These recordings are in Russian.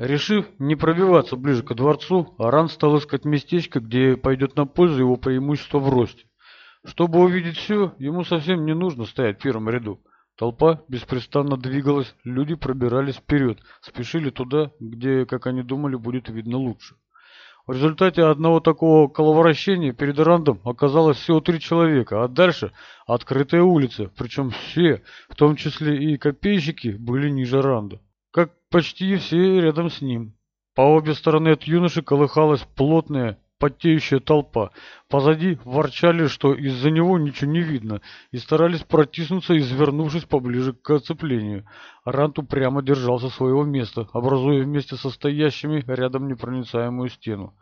Решив не пробиваться ближе к дворцу, Аран стал искать местечко, где пойдет на пользу его преимущество в росте. Чтобы увидеть все, ему совсем не нужно стоять в первом ряду. Толпа беспрестанно двигалась, люди пробирались вперед, спешили туда, где, как они думали, будет видно лучше. В результате одного такого коловорощения перед Рандом оказалось всего три человека, а дальше открытая улица, причем все, в том числе и копейщики, были ниже Ранда как почти все рядом с ним. По обе стороны от юноши колыхалась плотная, потеющая толпа. Позади ворчали, что из-за него ничего не видно, и старались протиснуться, извернувшись поближе к оцеплению. Рант упрямо держался своего места, образуя вместе со стоящими рядом непроницаемую стену.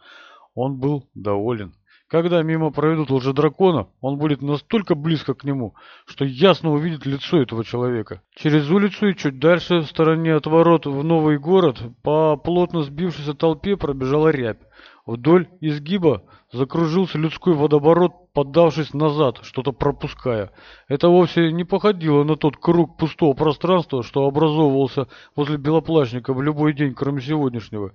Он был доволен. Когда мимо проведут уже дракона, он будет настолько близко к нему, что ясно увидит лицо этого человека. Через улицу и чуть дальше, в стороне от ворот в новый город, по плотно сбившейся толпе пробежала рябь. Вдоль изгиба закружился людской водоворот, поддавшись назад, что-то пропуская. Это вовсе не походило на тот круг пустого пространства, что образовывался возле белоплащника в любой день, кроме сегодняшнего.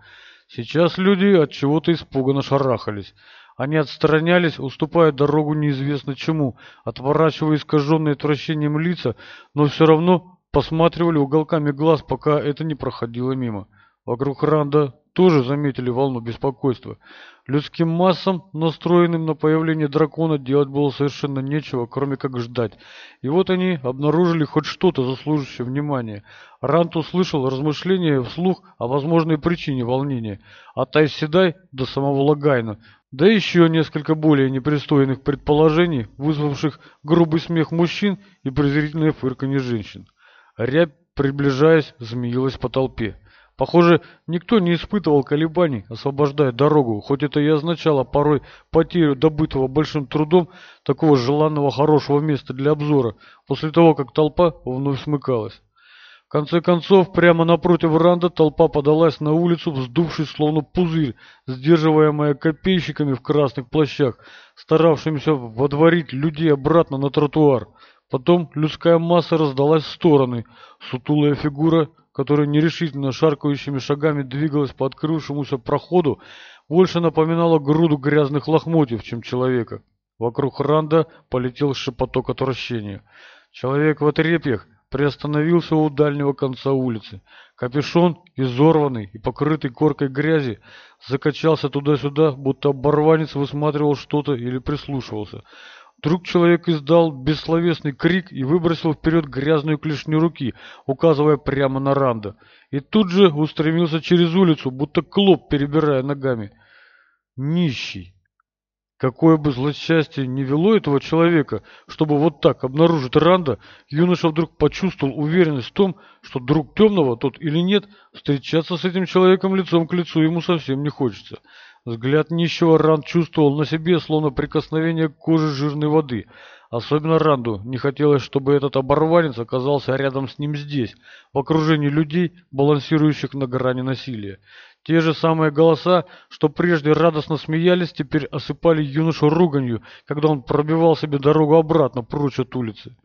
Сейчас люди от чего-то испуганно шарахались. Они отстранялись, уступая дорогу неизвестно чему, отворачивая искаженные отвращением лица, но все равно посматривали уголками глаз, пока это не проходило мимо. Вокруг Ранда тоже заметили волну беспокойства. Людским массам, настроенным на появление дракона, делать было совершенно нечего, кроме как ждать. И вот они обнаружили хоть что-то заслуживающее внимания. Рант услышал размышления вслух о возможной причине волнения. От Айз Седай до самого Логайна, да еще несколько более непристойных предположений, вызвавших грубый смех мужчин и презрительное фырканье женщин. Рябь, приближаясь, змеилась по толпе. Похоже, никто не испытывал колебаний, освобождая дорогу, хоть это и означало порой потерю добытого большим трудом такого желанного хорошего места для обзора, после того, как толпа вновь смыкалась конце концов, прямо напротив веранды толпа подалась на улицу, вздувшись словно пузырь, сдерживаемая копейщиками в красных плащах, старавшимися водворить людей обратно на тротуар. Потом людская масса раздалась в стороны. Сутулая фигура, которая нерешительно шаркающими шагами двигалась по открывшемуся проходу, больше напоминала груду грязных лохмотьев, чем человека. Вокруг Ранда полетел шепоток отвращения. Человек в отрепьях приостановился у дальнего конца улицы. Капюшон, изорванный и покрытый коркой грязи, закачался туда-сюда, будто оборванец высматривал что-то или прислушивался. Вдруг человек издал бессловесный крик и выбросил вперед грязную клешню руки, указывая прямо на Ранда. И тут же устремился через улицу, будто клоп, перебирая ногами. «Нищий!» Какое бы злосчастье не вело этого человека, чтобы вот так обнаружить Ранда, юноша вдруг почувствовал уверенность в том, что друг темного, тот или нет, встречаться с этим человеком лицом к лицу ему совсем не хочется. Взгляд нищего Ранд чувствовал на себе, словно прикосновение к коже жирной воды. Особенно Ранду не хотелось, чтобы этот оборванец оказался рядом с ним здесь, в окружении людей, балансирующих на грани насилия. Те же самые голоса, что прежде радостно смеялись, теперь осыпали юношу руганью, когда он пробивал себе дорогу обратно, прочь от улицы.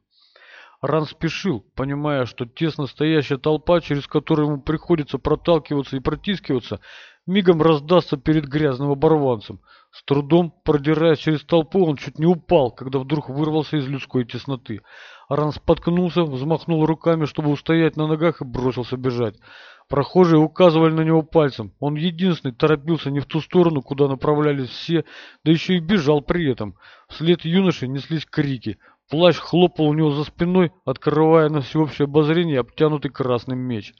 Ран спешил, понимая, что тесно стоящая толпа, через которую ему приходится проталкиваться и протискиваться, мигом раздастся перед грязным оборванцем. С трудом, продираясь через толпу, он чуть не упал, когда вдруг вырвался из людской тесноты. Аран споткнулся, взмахнул руками, чтобы устоять на ногах, и бросился бежать. Прохожие указывали на него пальцем. Он единственный торопился не в ту сторону, куда направлялись все, да еще и бежал при этом. Вслед юноши неслись крики. Плащ хлопал у него за спиной, открывая на всеобщее обозрение обтянутый красным меч.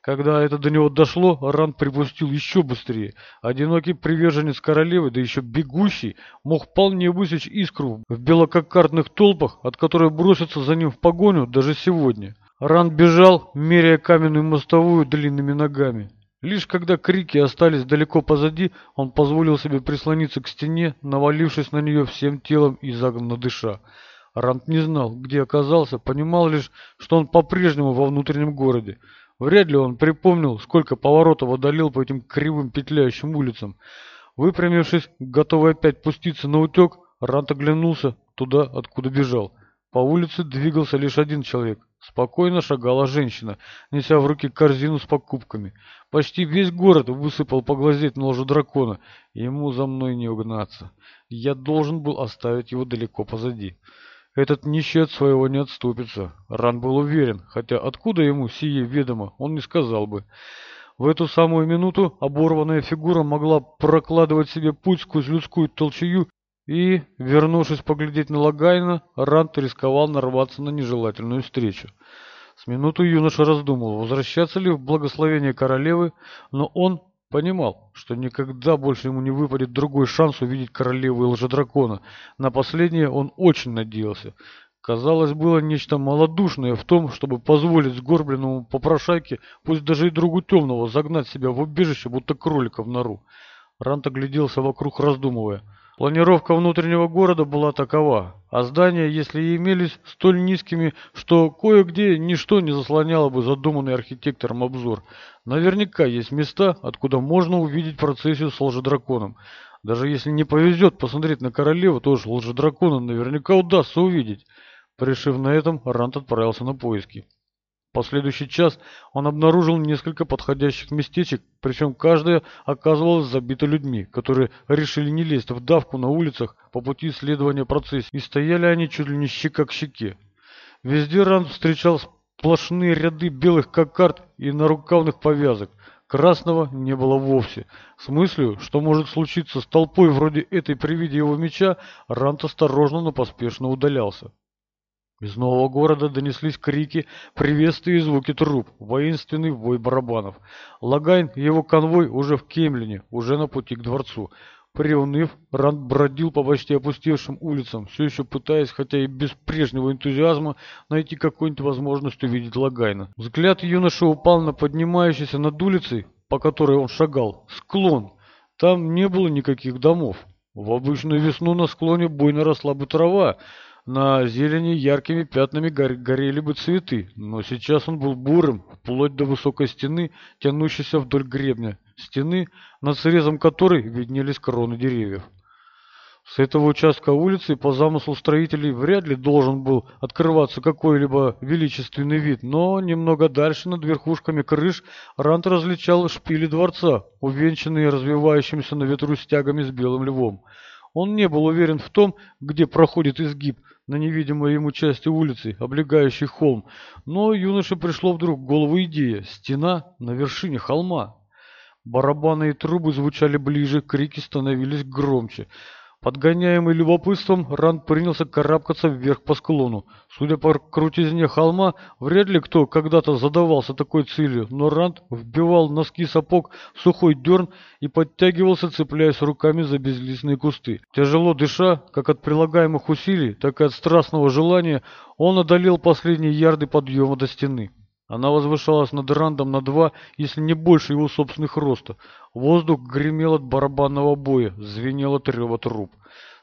Когда это до него дошло, Ран припустил еще быстрее. Одинокий приверженец королевы, да еще бегущий, мог вполне высечь искру в белококардных толпах, от которой бросятся за ним в погоню даже сегодня. Ран бежал, меряя каменную мостовую длинными ногами. Лишь когда крики остались далеко позади, он позволил себе прислониться к стене, навалившись на нее всем телом и загнанно дыша. Рант не знал, где оказался, понимал лишь, что он по-прежнему во внутреннем городе. Вряд ли он припомнил, сколько поворотов одолел по этим кривым петляющим улицам. Выпрямившись, готовый опять пуститься на утек, Рант оглянулся туда, откуда бежал. По улице двигался лишь один человек, Спокойно шагала женщина, неся в руке корзину с покупками. Почти весь город высыпал поглазеть на Лжедракона. Ему за мной не угнаться. Я должен был оставить его далеко позади. Этот нищий от своего не отступится. Ранд был уверен, хотя откуда ему сие ведомо, он не сказал бы. В эту самую минуту оборванная фигура могла прокладывать себе путь сквозь людскую толчею и, вернувшись поглядеть на Логайна, Ранд рисковал нарваться на нежелательную встречу. С минуту юноша раздумывал возвращаться ли в благословение королевы, но он понимал, что никогда больше ему не выпадет другой шанс увидеть королеву и лжедракона. На последнее он очень надеялся. Казалось, было нечто малодушное в том, чтобы позволить сгорбленному попрошайке, пусть даже и другу темного, загнать себя в убежище, будто кролика в нору. Рант огляделся вокруг, раздумывая – Планировка внутреннего города была такова, а здания, если и имелись, столь низкими, что кое-где ничто не заслоняло бы задуманный архитектором обзор. Наверняка есть места, откуда можно увидеть процессию с лжедраконом. Даже если не повезет посмотреть на королеву, то уж лжедракона наверняка удастся увидеть. Пришив на этом, Рант отправился на поиски. Последующий час он обнаружил несколько подходящих местечек, причем каждое оказывалось забито людьми, которые решили не лезть в давку на улицах по пути исследования процесса и стояли они чуть ли не щека к щеке. Везде Ранд встречал сплошные ряды белых кокард и нарукавных повязок. Красного не было вовсе. С мыслью, что может случиться с толпой вроде этой при виде его меча, Ранд осторожно, но поспешно удалялся. Из нового города донеслись крики, приветствия и звуки труп, воинственный вой барабанов. Логайн и его конвой уже в Кэймлине, уже на пути к дворцу. Приуныв, Ранд бродил по почти опустевшим улицам, все еще пытаясь, хотя и без прежнего энтузиазма, найти какую-нибудь возможность увидеть Логайна. Взгляд юноши упал на поднимающийся над улицей, по которой он шагал, склон. Там не было никаких домов. В обычную весну на склоне буйно росла бы трава, на зелени яркими пятнами горели бы цветы, но сейчас он был бурым, вплоть до высокой стены, тянущейся вдоль гребня, стены, над срезом которой виднелись кроны деревьев. С этого участка улицы по замыслу строителей вряд ли должен был открываться какой-либо величественный вид, но немного дальше над верхушками крыш Рант различал шпили дворца, увенчанные развивающимися на ветру стягами с белым львом. Он не был уверен в том, где проходит изгиб – на невидимой ему части улицы, облегающей холм. Но юноше пришло вдруг в голову идея – стена на вершине холма. Барабаны и трубы звучали ближе, крики становились громче. Подгоняемый любопытством, Ранд принялся карабкаться вверх по склону. Судя по крутизне холма, вряд ли кто когда-то задавался такой целью, но Ранд вбивал носки сапог в сухой дерн и подтягивался, цепляясь руками за безлистные кусты. Тяжело дыша, как от прилагаемых усилий, так и от страстного желания, он одолел последние ярды подъема до стены. Она возвышалась над Рандом на два, если не больше его собственных роста. Воздух гремел от барабанного боя, звенел от рева труб.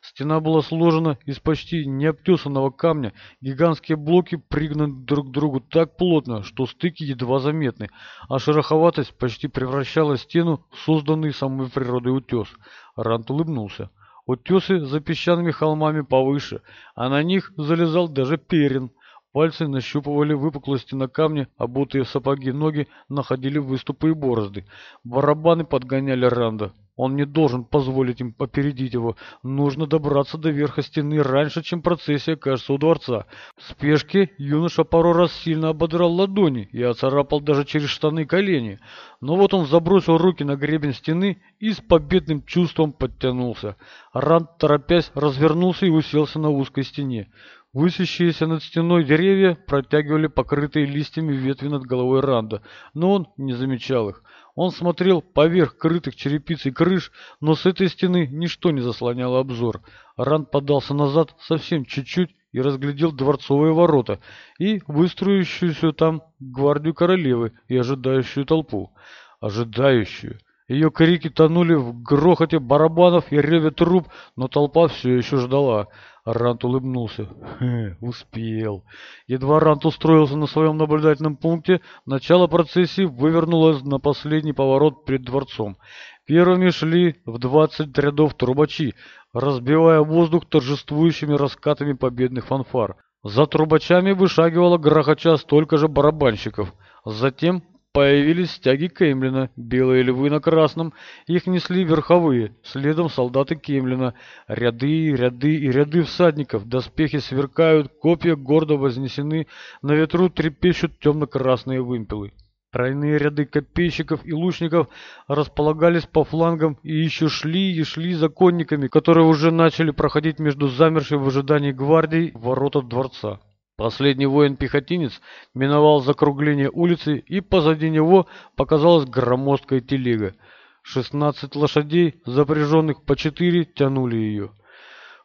Стена была сложена из почти необтесанного камня, гигантские блоки пригнаны друг к другу так плотно, что стыки едва заметны, а шероховатость почти превращала стену в созданный самой природой утес. Ранд улыбнулся. Утесы за песчаными холмами повыше, а на них залезал даже перин – Пальцы нащупывали выпуклости на камне, обутые сапоги ноги находили выступы и борозды. Барабаны подгоняли Ранда. Он не должен позволить им опередить его. Нужно добраться до верха стены раньше, чем процессия окажется у дворца. В спешке юноша пару раз сильно ободрал ладони и оцарапал даже через штаны колени. Но вот он забросил руки на гребень стены и с победным чувством подтянулся. Ранд, торопясь, развернулся и уселся на узкой стене. Высящиеся над стеной деревья протягивали покрытые листьями ветви над головой Ранда, но он не замечал их. Он смотрел поверх крытых черепицей крыш, но с этой стены ничто не заслоняло обзор. Ранд подался назад совсем чуть-чуть и разглядел дворцовые ворота и выстроившуюся там гвардию королевы и ожидающую толпу. Ожидающую. Ее крики тонули в грохоте барабанов и реве труб, но толпа все еще ждала. Рант улыбнулся. Хе, успел. Едва Рант устроился на своем наблюдательном пункте, начало процессии вывернулось на последний поворот перед дворцом. Первыми шли в двадцать рядов трубачи, разбивая воздух торжествующими раскатами победных фанфар. За трубачами вышагивало грохоча столько же барабанщиков. Затем Появились стяги Кемлина, белые львы на красном. Их несли верховые, следом солдаты Кемлина. Ряды, ряды и ряды всадников. Доспехи сверкают, копья гордо вознесены. На ветру трепещут темно-красные вымпелы. Тройные ряды копейщиков и лучников располагались по флангам и еще шли и шли за конниками, которые уже начали проходить между замершей в ожидании гвардии ворота дворца. Последний воин-пехотинец миновал закругление улицы, и позади него показалась громоздкая телега. Шестнадцать лошадей, запряженных по четыре, тянули ее.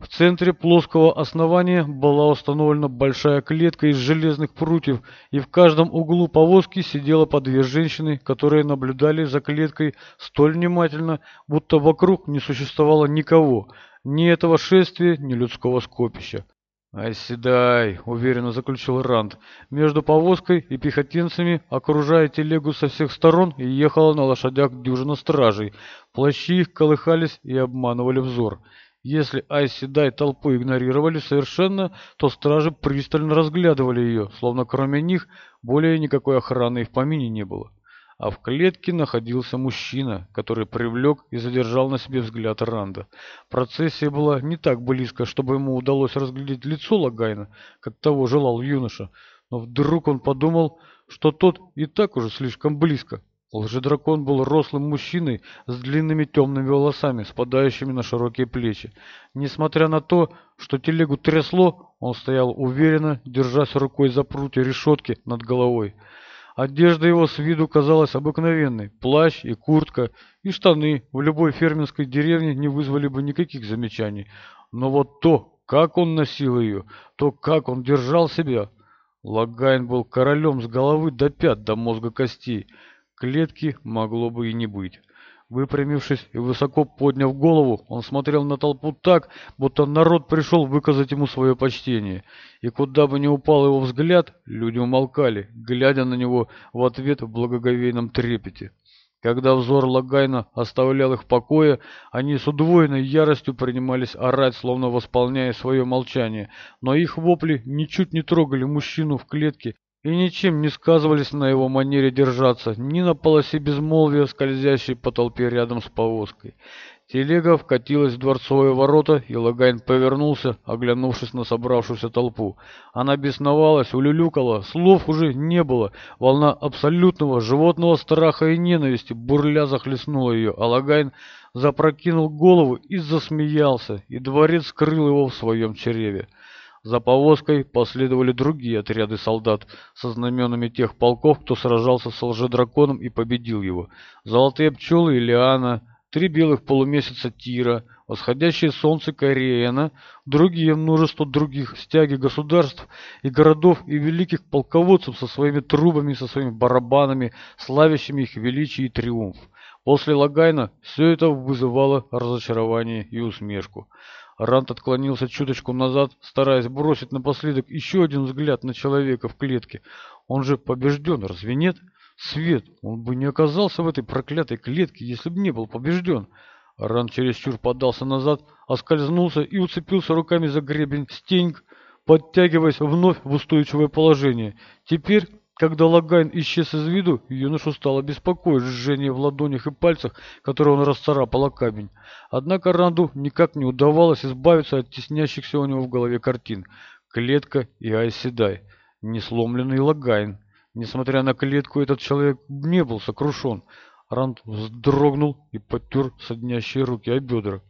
В центре плоского основания была установлена большая клетка из железных прутьев, и в каждом углу повозки сидело по две женщины, которые наблюдали за клеткой столь внимательно, будто вокруг не существовало никого, ни этого шествия, ни людского скопища. «Оседай!» — уверенно заключил Ранд. Между повозкой и пехотинцами, окружая телегу со всех сторон, и ехала на лошадях дюжина стражей. Плащи их колыхались и обманывали взор. Если Айседай толпу игнорировали совершенно, то стражи пристально разглядывали ее, словно кроме них более никакой охраны и в помине не было а в клетке находился мужчина, который привлек и задержал на себе взгляд Ранда. Процессия была не так близко, чтобы ему удалось разглядеть лицо Логайна, как того желал юноша, но вдруг он подумал, что тот и так уже слишком близко. Лжедракон был рослым мужчиной с длинными темными волосами, спадающими на широкие плечи. Несмотря на то, что телегу трясло, он стоял уверенно, держась рукой за прутья решетки над головой. Одежда его с виду казалась обыкновенной. Плащ и куртка, и штаны в любой фермерской деревне не вызвали бы никаких замечаний. Но вот то, как он носил ее, то, как он держал себя... Логайн был королем с головы до пят, до мозга костей. Клетки могло бы и не быть. Выпрямившись и высоко подняв голову, он смотрел на толпу так, будто народ пришел выказать ему свое почтение. И куда бы ни упал его взгляд, люди умолкали, глядя на него в ответ в благоговейном трепете. Когда взор Логайна оставлял их в покое, они с удвоенной яростью принимались орать, словно восполняя свое молчание. Но их вопли ничуть не трогали мужчину в клетке, и ничем не сказывались на его манере держаться, ни на полосе безмолвия, скользящей по толпе рядом с повозкой. Телега вкатилась в дворцовые ворота, и Логайн повернулся, оглянувшись на собравшуюся толпу. Она бесновалась, улюлюкала, слов уже не было. Волна абсолютного животного страха и ненависти бурля захлестнула ее, а Логайн запрокинул голову и засмеялся, и дворец скрыл его в своем чреве. За повозкой последовали другие отряды солдат со знаменами тех полков, кто сражался с лжедраконом и победил его. Золотые пчелы и три белых полумесяца Тира, восходящее солнце Кайриэна, другие множество других, стяги государств и городов и великих полководцев со своими трубами, со своими барабанами, славящими их величие и триумф. После Логайна все это вызывало разочарование и усмешку. Ранд отклонился чуточку назад, стараясь бросить напоследок еще один взгляд на человека в клетке. Он же побежден, разве нет? Свет, он бы не оказался в этой проклятой клетке, если бы не был побежден. Ранд чересчур подался назад, оскользнулся и уцепился руками за гребень стены, подтягиваясь вновь в устойчивое положение. Теперь когда Логайн исчез из виду, юношу стало беспокоить жжение в ладонях и пальцах, которые он расцарапал о камень. Однако Ранду никак не удавалось избавиться от теснящихся у него в голове картин. Клетка и Айз Седай, несломленный Логайн. Несмотря на клетку, этот человек не был сокрушен. Ранд вздрогнул и потер саднящие руки о бедра.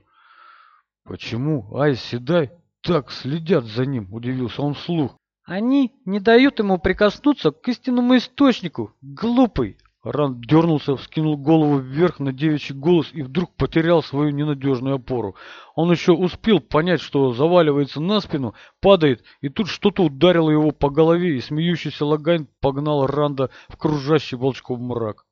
«Почему Айз Седай так следят за ним?» – удивился он вслух. Они не дают ему прикоснуться к истинному источнику. Глупый!» Ранд дернулся, вскинул голову вверх на девичий голос и вдруг потерял свою ненадежную опору. Он еще успел понять, что заваливается на спину, падает, и тут что-то ударило его по голове, и смеющийся Логайн погнал Ранда в кружащий волчком мрак.